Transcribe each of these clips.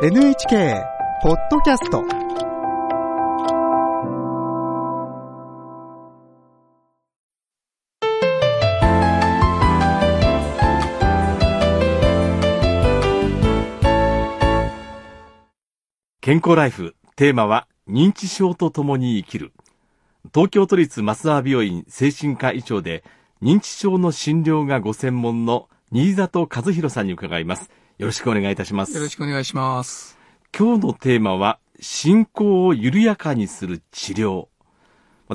NHK ポッドキャスト健康ライフテーマは認知症とともに生きる。東京都立増沢病院精神科医長で認知症の診療がご専門の新里和弘さんに伺います。よろしくお願いいたしますよろしくお願いします。今日のテーマは進行を緩やかにする治療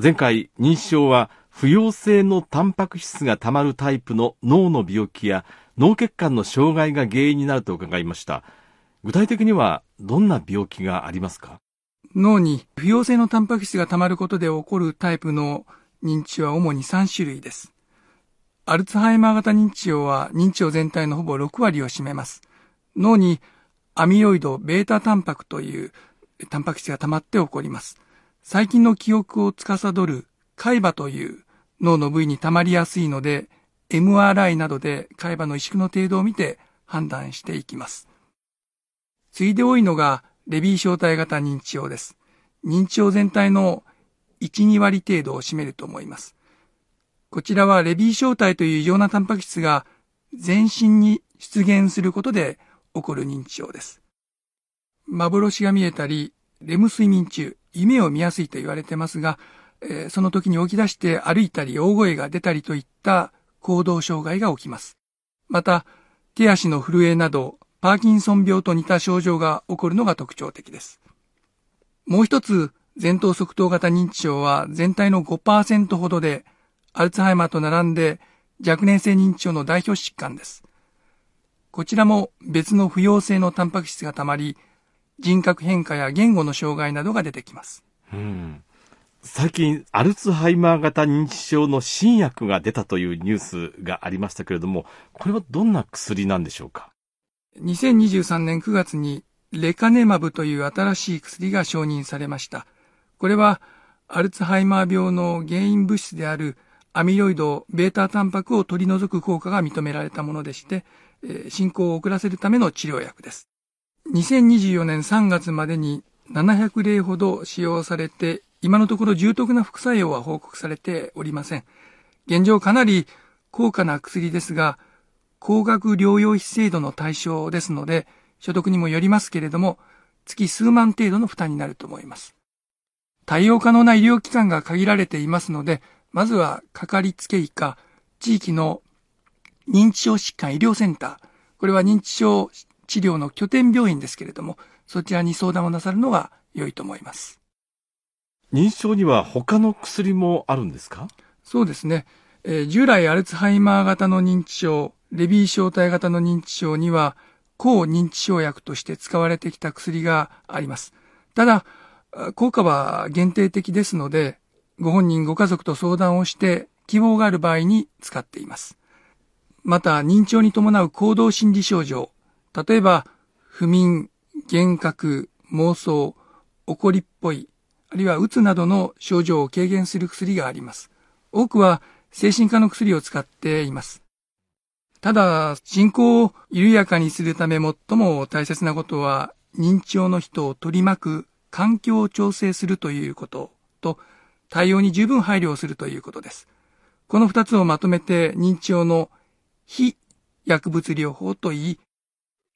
前回認知症は不溶性のタンパク質がたまるタイプの脳の病気や脳血管の障害が原因になると伺いました具体的にはどんな病気がありますか？脳に不溶性のタンパク質が溜まることで起こるタイプの認知症は主に3種類です。アルツハイマー型認知症は認知症全体のほぼ6割を占めます。脳にアミロイド、ベータタンパクというタンパク質が溜まって起こります。最近の記憶を司る海馬という脳の部位に溜まりやすいので、MRI などで海馬の萎縮の程度を見て判断していきます。次いで多いのがレビー小体型認知症です。認知症全体の1、2割程度を占めると思います。こちらはレビー小体という異常なタンパク質が全身に出現することで起こる認知症です。幻が見えたり、レム睡眠中、夢を見やすいと言われてますが、えーその時に起き出して歩いたり大声が出たりといった行動障害が起きます。また、手足の震えなど、パーキンソン病と似た症状が起こるのが特徴的です。もう一つ、前頭側頭型認知症は全体の5%ほどで、アルツハイマーと並んで若年性認知症の代表疾患です。こちらも別の不溶性のタンパク質がたまり、人格変化や言語の障害などが出てきます。うん最近、アルツハイマー型認知症の新薬が出たというニュースがありましたけれども、これはどんな薬なんでしょうか？2023年9月にレカネマブという新しい薬が承認されました。これはアルツハイマー病の原因物質であるアミロイド、ベータタンパクを取り除く効果が認められたものでして、進行を遅らせるための治療薬です。2024年3月までに700例ほど使用されて、今のところ重篤な副作用は報告されておりません。現状かなり高価な薬ですが、高額療養費制度の対象ですので、所得にもよりますけれども、月数万程度の負担になると思います。対応可能な医療機関が限られていますので、まずはかかりつけ医か、地域の認知症疾患医療センター、これは認知症治療の拠点病院ですけれども、そちらに相談をなさるのが良いと思います。認知症には他の薬もあるんですか？そうですね。えー従来アルツハイマー型の認知症、レビー小体型の認知症には、抗認知症薬として使われてきた薬があります。ただ、効果は限定的ですので、ご本人ご家族と相談をして希望がある場合に使っています。また、認知症に伴う行動心理症状、例えば、不眠、幻覚、妄想、怒りっぽい、あるいはうつなどの症状を軽減する薬があります。多くは精神科の薬を使っています。ただ、進行を緩やかにするため最も大切なことは、認知症の人を取り巻く環境を調整するということと、対応に十分配慮をするということです。この二つをまとめて認知症の非薬物療法といい、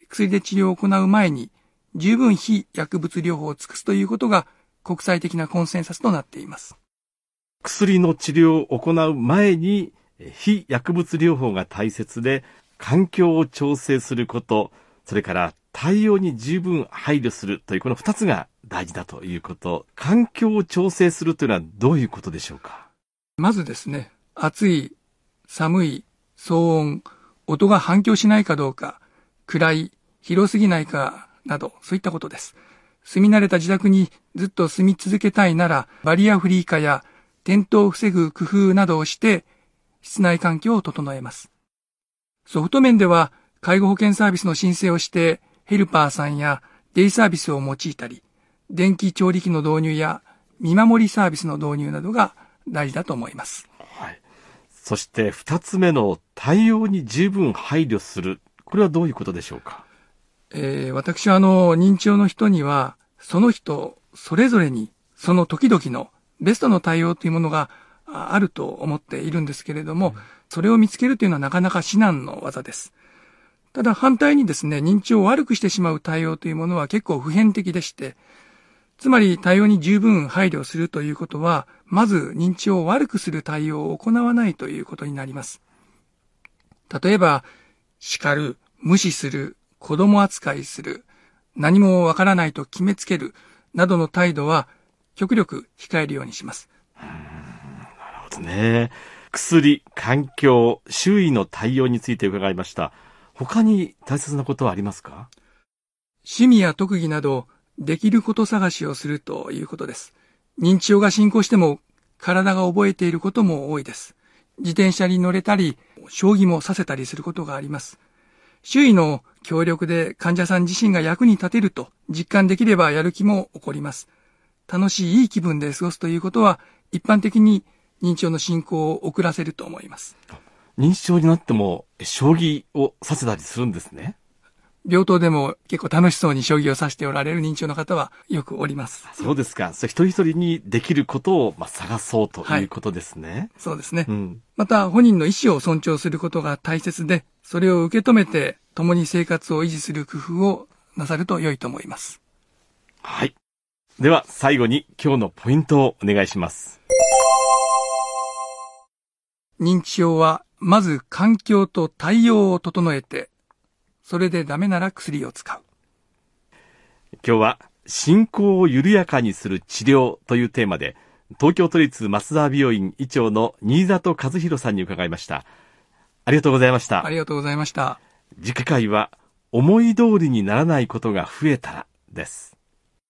薬で治療を行う前に十分非薬物療法を尽くすということが国際的なコンセンサスとなっています。薬の治療を行う前に、え非薬物療法が大切で、環境を調整すること、それから対応に十分配慮するという、この二つが大事だということ。環境を調整するというのはどういうことでしょうか？まずですね、暑い、寒い、騒音、音が反響しないかどうか、暗い、広すぎないかなど、そういったことです。住み慣れた自宅にずっと住み続けたいなら、バリアフリー化や転倒を防ぐ工夫などをして、室内環境を整えます。ソフト面では、介護保険サービスの申請をして、ヘルパーさんやデイサービスを用いたり、電気調理器の導入や見守りサービスの導入などが大事だと思います。はい。そして二つ目の対応に十分配慮する。これはどういうことでしょうか？えー私はあの、認知症の人には、その人、それぞれに、その時々のベストの対応というものがああると思っているんですけれども、それを見つけるというのはなかなか至難の技です。ただ反対にですね、認知を悪くしてしまう対応というものは結構普遍的でして、つまり対応に十分配慮するということは、まず認知を悪くする対応を行わないということになります。例えば、叱る、無視する、子供扱いする、何もわからないと決めつける、などの態度は極力控えるようにします。なるほどね。薬、環境、周囲の対応について伺いました。他に大切なことはありますか？趣味や特技など、できること探しをするということです。認知症が進行しても、体が覚えていることも多いです。自転車に乗れたり、将棋もさせたりすることがあります。周囲の協力で患者さん自身が役に立てると実感できればやる気も起こります。楽しいいい気分で過ごすということは、一般的に認知症の進行を遅らせると思います。認知症になっても、将棋をさせたりするんですね。病棟でも結構楽しそうに将棋を指しておられる認知症の方はよくおります。そうですか。それ一人一人にできることを、まあ、探そうということですね。そうですね。うん。また本人の意思を尊重することが大切で、それを受け止めて共に生活を維持する工夫をなさると良いと思います。はい。では、最後に今日のポイントをお願いします。認知症はまず環境と対応を整えて、それでダメなら薬を使う。今日は、進行を緩やかにする治療というテーマで、東京都立増田病院医長の新里和弘さんに伺いました。ありがとうございましたあ。りがとうございました。次回は、思い通りにならないことが増えたらです。